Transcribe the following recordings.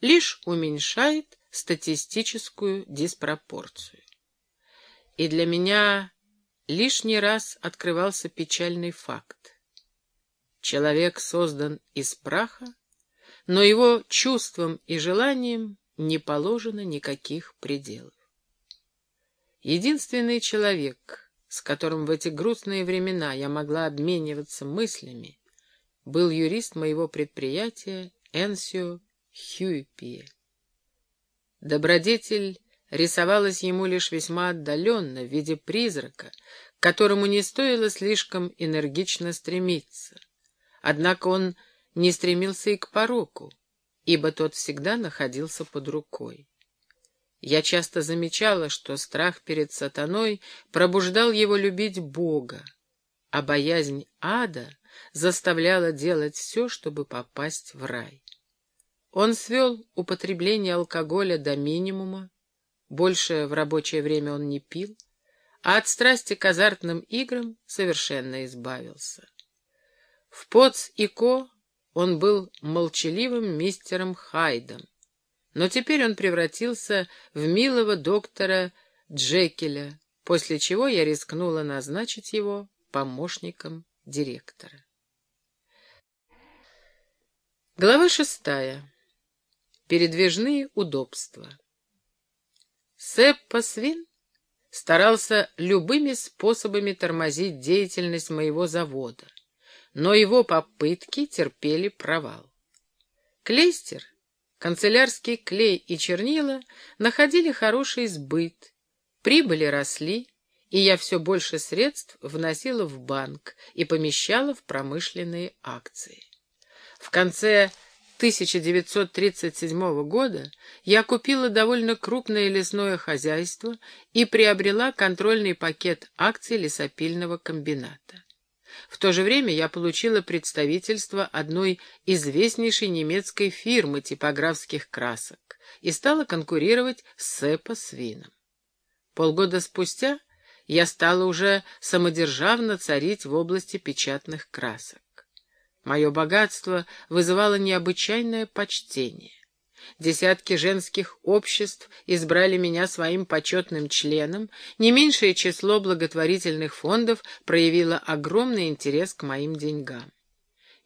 лишь уменьшает статистическую диспропорцию. И для меня лишний раз открывался печальный факт. Человек создан из праха, но его чувствам и желаниям не положено никаких пределов. Единственный человек, с которым в эти грустные времена я могла обмениваться мыслями, был юрист моего предприятия Энсио Хьюипие. Добродетель рисовалась ему лишь весьма отдаленно, в виде призрака, к которому не стоило слишком энергично стремиться. Однако он не стремился и к пороку, ибо тот всегда находился под рукой. Я часто замечала, что страх перед сатаной пробуждал его любить Бога, а боязнь ада заставляла делать все, чтобы попасть в рай. Он свел употребление алкоголя до минимума, больше в рабочее время он не пил, а от страсти к азартным играм совершенно избавился. В Поц и Ко он был молчаливым мистером Хайдом, но теперь он превратился в милого доктора Джекеля, после чего я рискнула назначить его помощником директора. Глава шестая. Передвижные удобства. Сеппа Свин старался любыми способами тормозить деятельность моего завода, но его попытки терпели провал. Клейстер Канцелярский клей и чернила находили хороший сбыт, прибыли росли, и я все больше средств вносила в банк и помещала в промышленные акции. В конце 1937 года я купила довольно крупное лесное хозяйство и приобрела контрольный пакет акций лесопильного комбината. В то же время я получила представительство одной известнейшей немецкой фирмы типографских красок и стала конкурировать с Сэпа Свином. Полгода спустя я стала уже самодержавно царить в области печатных красок. Мое богатство вызывало необычайное почтение. Десятки женских обществ избрали меня своим почетным членом, не меньшее число благотворительных фондов проявило огромный интерес к моим деньгам.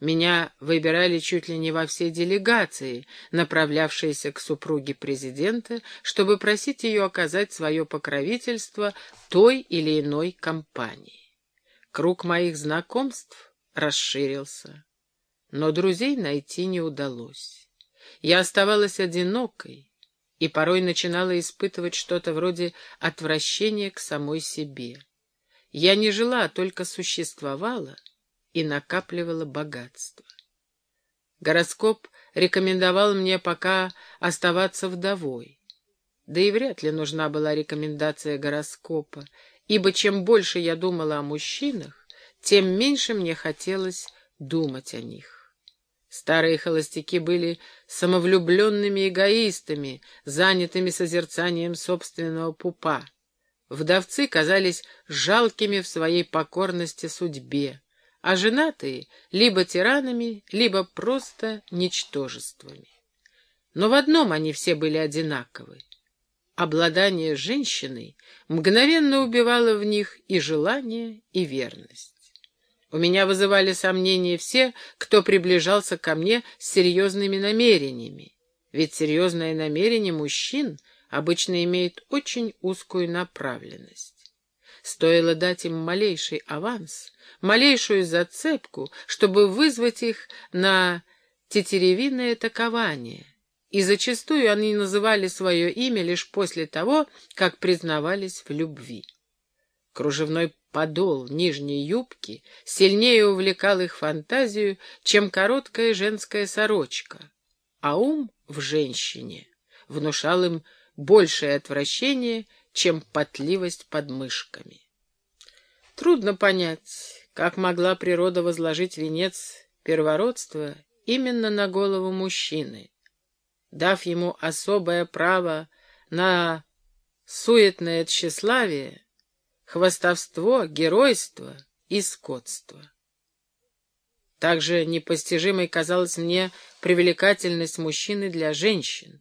Меня выбирали чуть ли не во все делегации, направлявшиеся к супруге президента, чтобы просить ее оказать свое покровительство той или иной компании. Круг моих знакомств расширился, но друзей найти не удалось. Я оставалась одинокой и порой начинала испытывать что-то вроде отвращения к самой себе. Я не жила, а только существовала и накапливала богатство. Гороскоп рекомендовал мне пока оставаться вдовой. Да и вряд ли нужна была рекомендация гороскопа, ибо чем больше я думала о мужчинах, тем меньше мне хотелось думать о них. Старые холостяки были самовлюбленными эгоистами, занятыми созерцанием собственного пупа. Вдовцы казались жалкими в своей покорности судьбе, а женатые — либо тиранами, либо просто ничтожествами. Но в одном они все были одинаковы. Обладание женщиной мгновенно убивало в них и желание, и верность. У меня вызывали сомнения все, кто приближался ко мне с серьезными намерениями. Ведь серьезное намерение мужчин обычно имеет очень узкую направленность. Стоило дать им малейший аванс, малейшую зацепку, чтобы вызвать их на тетеревиное такование, и зачастую они называли свое имя лишь после того, как признавались в любви. Кружевной подол нижней юбки сильнее увлекал их фантазию, чем короткая женская сорочка, а ум в женщине внушал им большее отвращение, чем потливость под мышками. Трудно понять, как могла природа возложить венец первородства именно на голову мужчины, дав ему особое право на суетное тщеславие, хвастовство, геройство и скотство. Также непостижимой казалась мне привлекательность мужчины для женщин.